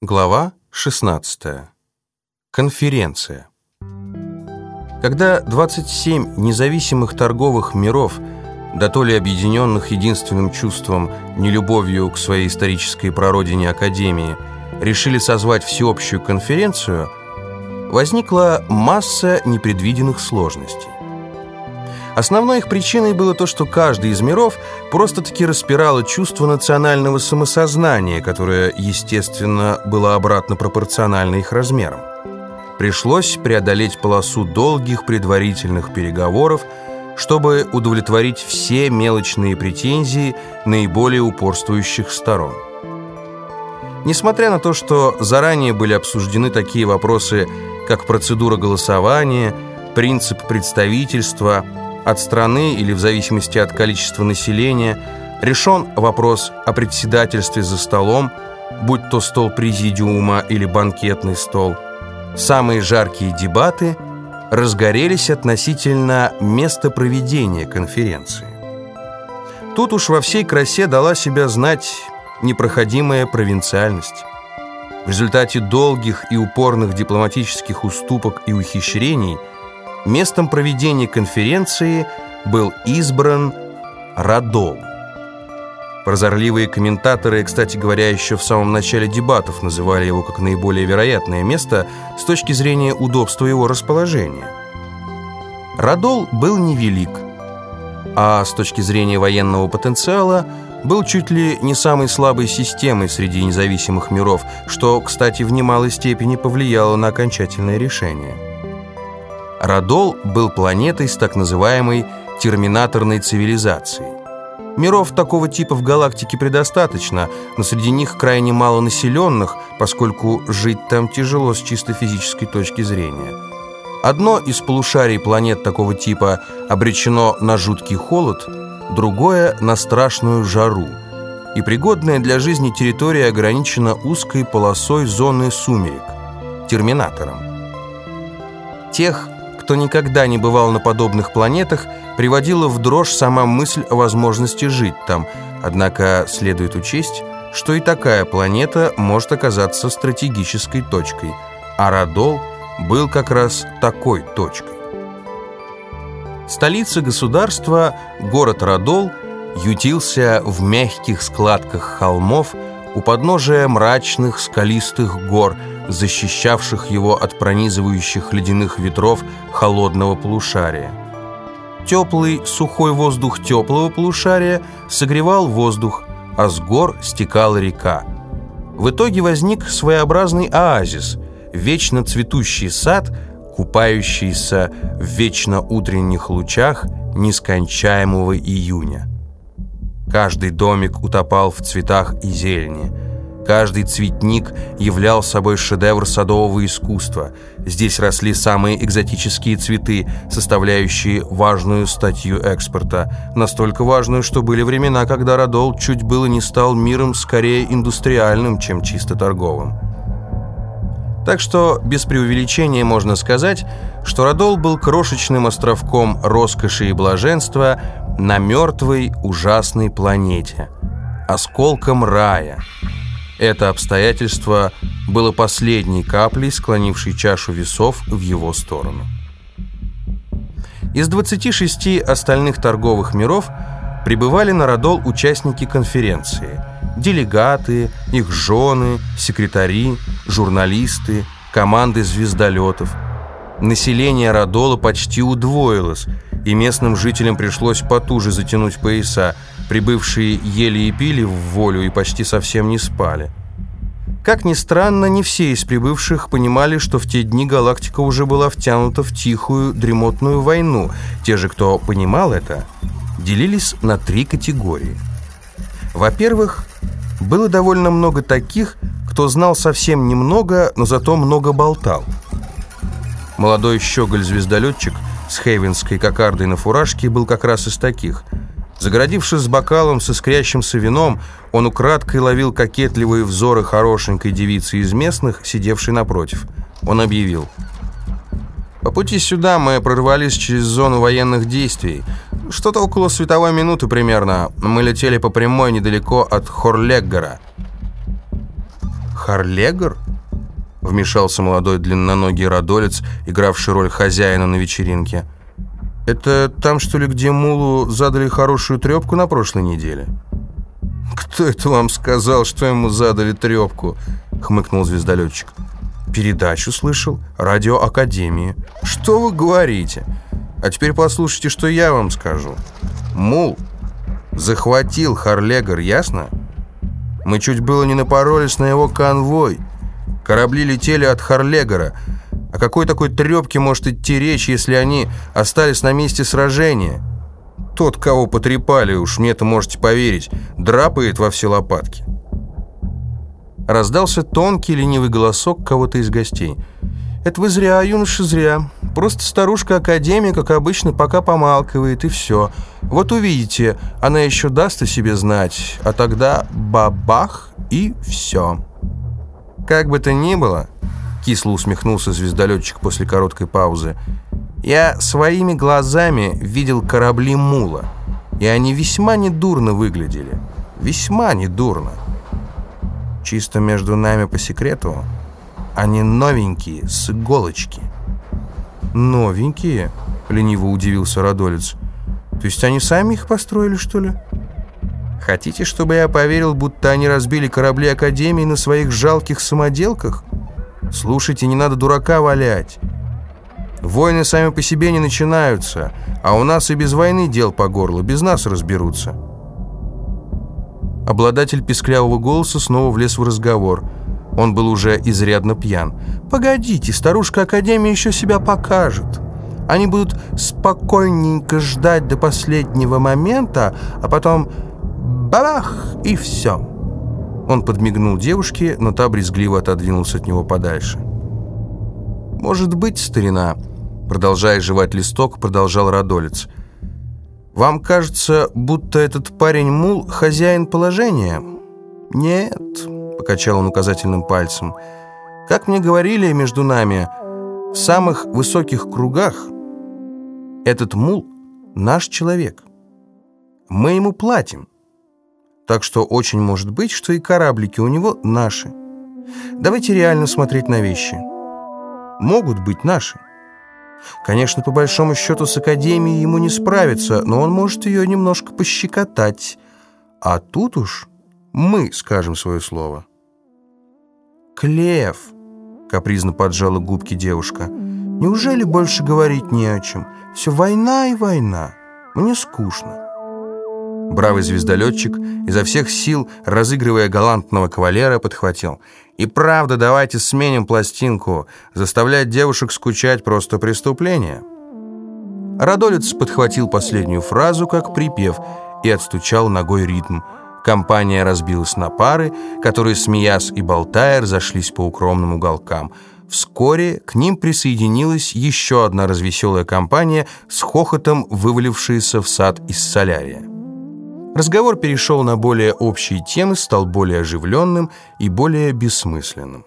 Глава 16. Конференция. Когда 27 независимых торговых миров, да то ли объединенных единственным чувством, нелюбовью к своей исторической прародине Академии, решили созвать всеобщую конференцию, возникла масса непредвиденных сложностей. Основной их причиной было то, что каждый из миров просто-таки распирало чувство национального самосознания, которое, естественно, было обратно пропорционально их размерам. Пришлось преодолеть полосу долгих предварительных переговоров, чтобы удовлетворить все мелочные претензии наиболее упорствующих сторон. Несмотря на то, что заранее были обсуждены такие вопросы, как процедура голосования, принцип представительства – от страны или в зависимости от количества населения, решен вопрос о председательстве за столом, будь то стол президиума или банкетный стол. Самые жаркие дебаты разгорелись относительно места проведения конференции. Тут уж во всей красе дала себя знать непроходимая провинциальность. В результате долгих и упорных дипломатических уступок и ухищрений – Местом проведения конференции был избран Радол. Прозорливые комментаторы, кстати говоря, еще в самом начале дебатов называли его как наиболее вероятное место с точки зрения удобства его расположения. Радол был невелик, а с точки зрения военного потенциала был чуть ли не самой слабой системой среди независимых миров, что, кстати, в немалой степени повлияло на окончательное решение. Радол был планетой с так называемой терминаторной цивилизацией. Миров такого типа в галактике предостаточно, но среди них крайне мало населенных, поскольку жить там тяжело с чисто физической точки зрения. Одно из полушарий планет такого типа обречено на жуткий холод, другое – на страшную жару. И пригодная для жизни территория ограничена узкой полосой зоны сумерек – терминатором. Тех, кто никогда не бывал на подобных планетах, приводила в дрожь сама мысль о возможности жить там. Однако следует учесть, что и такая планета может оказаться стратегической точкой, а Радол был как раз такой точкой. Столица государства, город Радол, ютился в мягких складках холмов у подножия мрачных скалистых гор – защищавших его от пронизывающих ледяных ветров холодного полушария. Теплый, сухой воздух теплого полушария согревал воздух, а с гор стекала река. В итоге возник своеобразный оазис, вечно цветущий сад, купающийся в вечно утренних лучах нескончаемого июня. Каждый домик утопал в цветах и зелени – Каждый цветник являл собой шедевр садового искусства. Здесь росли самые экзотические цветы, составляющие важную статью экспорта. Настолько важную, что были времена, когда Радол чуть было не стал миром скорее индустриальным, чем чисто торговым. Так что без преувеличения можно сказать, что Радол был крошечным островком роскоши и блаженства на мертвой ужасной планете, осколком рая – это обстоятельство было последней каплей, склонившей чашу весов в его сторону. Из 26 остальных торговых миров прибывали на Родол участники конференции. Делегаты, их жены, секретари, журналисты, команды звездолетов. Население Родола почти удвоилось, и местным жителям пришлось потуже затянуть пояса, Прибывшие ели и пили в волю и почти совсем не спали. Как ни странно, не все из прибывших понимали, что в те дни галактика уже была втянута в тихую дремотную войну. Те же, кто понимал это, делились на три категории. Во-первых, было довольно много таких, кто знал совсем немного, но зато много болтал. Молодой щеголь-звездолетчик с хейвенской кокардой на фуражке был как раз из таких – Загородившись с бокалом с искрящимся вином, он украдкой ловил кокетливые взоры хорошенькой девицы из местных, сидевшей напротив. Он объявил. «По пути сюда мы прорвались через зону военных действий. Что-то около световой минуты примерно. Мы летели по прямой недалеко от Хорлеггара». Харлегор?» Вмешался молодой длинноногий радолец, игравший роль хозяина на вечеринке. «Это там, что ли, где Мулу задали хорошую трепку на прошлой неделе?» «Кто это вам сказал, что ему задали трепку?» — хмыкнул звездолетчик. «Передачу слышал. Радио Академии. Что вы говорите? А теперь послушайте, что я вам скажу. Мул захватил Харлегор, ясно? Мы чуть было не напоролись на его конвой. Корабли летели от Харлегора. Какой такой трепке может идти речь, если они остались на месте сражения?» Тот, кого потрепали, уж мне-то можете поверить, драпает во все лопатки. Раздался тонкий ленивый голосок кого-то из гостей. «Это вы зря, юноша, зря. Просто старушка-академия, как обычно, пока помалкивает, и все. Вот увидите, она еще даст о себе знать, а тогда бабах, и все». «Как бы то ни было», — кисло усмехнулся звездолетчик после короткой паузы, «я своими глазами видел корабли Мула, и они весьма недурно выглядели. Весьма недурно». Чисто между нами по секрету, они новенькие, с иголочки. «Новенькие?» — лениво удивился Радолец. «То есть они сами их построили, что ли?» «Хотите, чтобы я поверил, будто они разбили корабли Академии на своих жалких самоделках? Слушайте, не надо дурака валять. Войны сами по себе не начинаются, а у нас и без войны дел по горло, без нас разберутся». Обладатель песклявого голоса снова влез в разговор. Он был уже изрядно пьян. «Погодите, старушка Академия еще себя покажет. Они будут спокойненько ждать до последнего момента, а потом бабах и все». Он подмигнул девушке, но та брезгливо отодвинулась от него подальше. «Может быть, старина», продолжая жевать листок, продолжал Радолец – вам кажется, будто этот парень Мул хозяин положения? Нет, покачал он указательным пальцем. Как мне говорили между нами, в самых высоких кругах этот Мул наш человек. Мы ему платим. Так что очень может быть, что и кораблики у него наши. Давайте реально смотреть на вещи. Могут быть наши. Конечно, по большому счету с Академией ему не справиться, но он может ее немножко пощекотать. А тут уж мы скажем свое слово. «Клев!» — капризно поджала губки девушка. «Неужели больше говорить не о чем? Все война и война. Мне скучно». Бравый звездолетчик, изо всех сил, разыгрывая галантного кавалера, подхватил. «И правда, давайте сменим пластинку. Заставлять девушек скучать просто преступление». Радолец подхватил последнюю фразу, как припев, и отстучал ногой ритм. Компания разбилась на пары, которые, смеясь и болтая, разошлись по укромным уголкам. Вскоре к ним присоединилась еще одна развеселая компания с хохотом, вывалившаяся в сад из солярия. Разговор перешел на более общие темы, стал более оживленным и более бессмысленным.